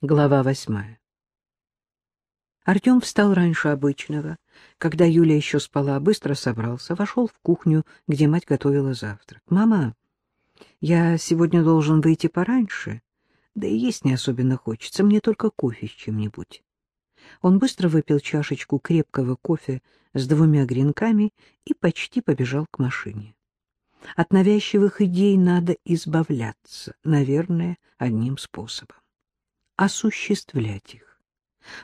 Глава восьмая. Артем встал раньше обычного. Когда Юля еще спала, быстро собрался, вошел в кухню, где мать готовила завтрак. «Мама, я сегодня должен выйти пораньше, да и есть не особенно хочется, мне только кофе с чем-нибудь». Он быстро выпил чашечку крепкого кофе с двумя гренками и почти побежал к машине. От навязчивых идей надо избавляться, наверное, одним способом осуществлять их.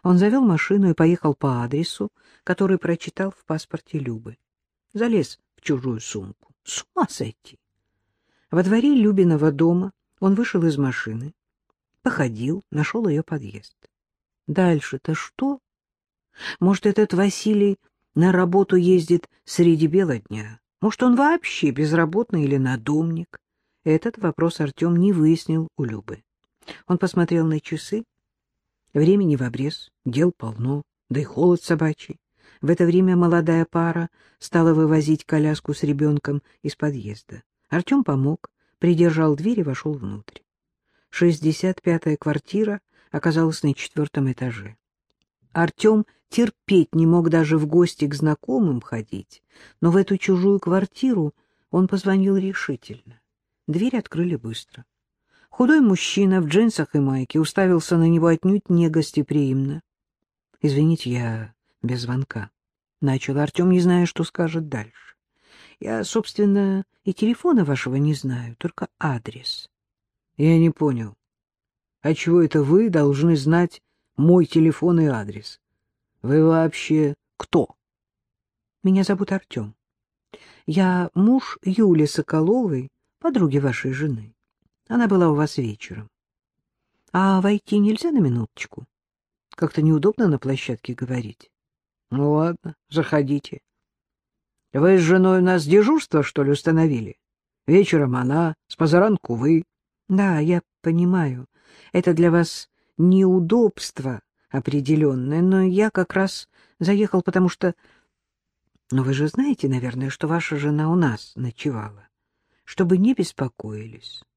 Он завел машину и поехал по адресу, который прочитал в паспорте Любы. Залез в чужую сумку. С ума сойти! Во дворе Любиного дома он вышел из машины, походил, нашел ее подъезд. Дальше-то что? Может, этот Василий на работу ездит среди бела дня? Может, он вообще безработный или надомник? Этот вопрос Артем не выяснил у Любы. Он посмотрел на часы. Времени в обрез, дел полно, да и холод собачий. В это время молодая пара стала вывозить коляску с ребенком из подъезда. Артем помог, придержал дверь и вошел внутрь. Шестьдесят пятая квартира оказалась на четвертом этаже. Артем терпеть не мог даже в гости к знакомым ходить, но в эту чужую квартиру он позвонил решительно. Дверь открыли быстро. Худой мужчина в джинсах и майке уставился на него отнюдь не гостеприимно. — Извините, я без звонка. Начал Артем, не зная, что скажет дальше. Я, собственно, и телефона вашего не знаю, только адрес. Я не понял. А чего это вы должны знать мой телефон и адрес? Вы вообще кто? Меня зовут Артем. Я муж Юли Соколовой, подруги вашей жены. Она была у вас вечером. А войти нельзя на минуточку? Как-то неудобно на площадке говорить. Ну ладно, заходите. Вы с женой у нас дежурство, что ли, установили? Вечером она, с позаранку вы. Да, я понимаю. Это для вас неудобство определенное, но я как раз заехал, потому что... Но вы же знаете, наверное, что ваша жена у нас ночевала, чтобы не беспокоились. —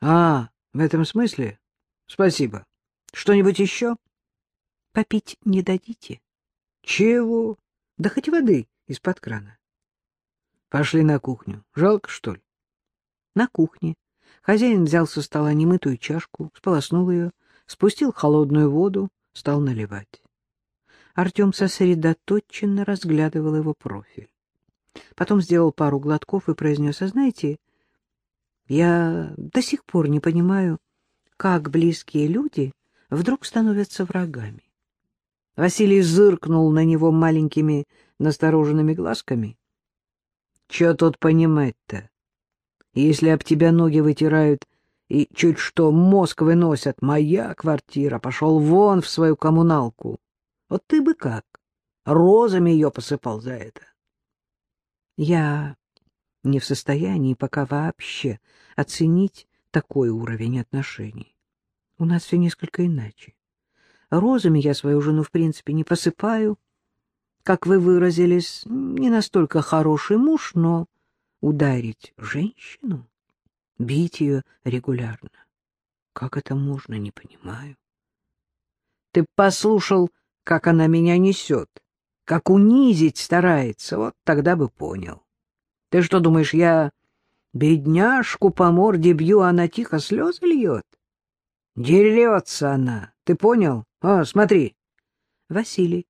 А, в этом смысле? Спасибо. Что-нибудь еще? — Попить не дадите? — Чего? Да хоть воды из-под крана. Пошли на кухню. Жалко, что ли? На кухне. Хозяин взял со стола немытую чашку, сполоснул ее, спустил холодную воду, стал наливать. Артем сосредоточенно разглядывал его профиль. Потом сделал пару глотков и произнес, а знаете, я до сих пор не понимаю, как близкие люди вдруг становятся врагами. Василий зыркнул на него маленькими настороженными глазками. — Че тут понимать-то? Если об тебя ноги вытирают и чуть что мозг выносят, моя квартира, пошел вон в свою коммуналку. Вот ты бы как, розами ее посыпал за это. Я не в состоянии пока вообще оценить такой уровень отношений. У нас все несколько иначе. Розами я свою жену в принципе не посыпаю. Как вы выразились, не настолько хороший муж, но ударить женщину, бить ее регулярно. Как это можно, не понимаю. Ты послушал, как она меня несет, как унизить старается, вот тогда бы понял. Ты что думаешь, я бедняжку по морде бью, а она тихо слезы льет? Дерется она, ты понял? А, смотри. Василий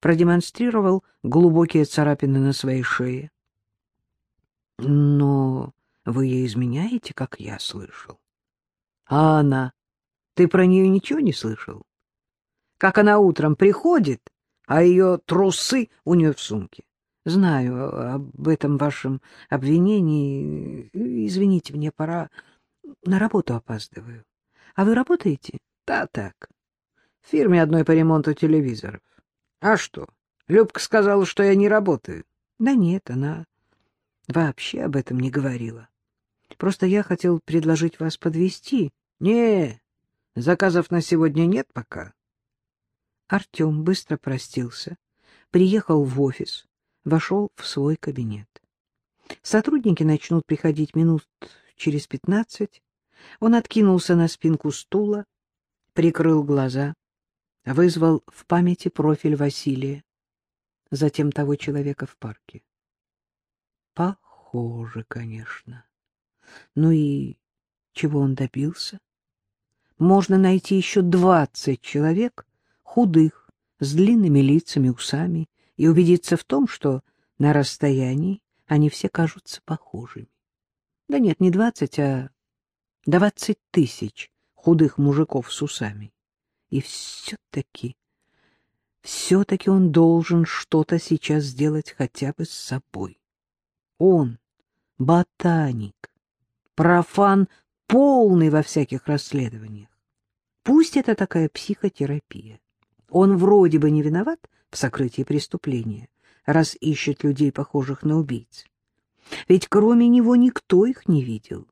продемонстрировал глубокие царапины на своей шее. Но вы ей изменяете, как я слышал. А она? Ты про нее ничего не слышал? Как она утром приходит, а ее трусы у нее в сумке. Знаю об этом вашем обвинении. Извините, мне пора. На работу опаздываю. А вы работаете? Да, так. В фирме одной по ремонту телевизоров. А что? Любка сказала, что я не работаю. Да нет, она вообще об этом не говорила. Просто я хотел предложить вас подвести. Не, заказов на сегодня нет пока. Артем быстро простился, приехал в офис, вошел в свой кабинет. Сотрудники начнут приходить минут через пятнадцать. Он откинулся на спинку стула, прикрыл глаза, вызвал в памяти профиль Василия, затем того человека в парке. Похоже, конечно. Ну и чего он добился? Можно найти еще двадцать человек, худых, с длинными лицами, усами, и убедиться в том, что на расстоянии они все кажутся похожими. Да нет, не двадцать, а двадцать тысяч худых мужиков с усами. И все-таки, все-таки он должен что-то сейчас сделать хотя бы с собой. Он — ботаник, профан полный во всяких расследованиях. Пусть это такая психотерапия. Он вроде бы не виноват в сокрытии преступления, раз ищет людей, похожих на убийц. Ведь кроме него никто их не видел.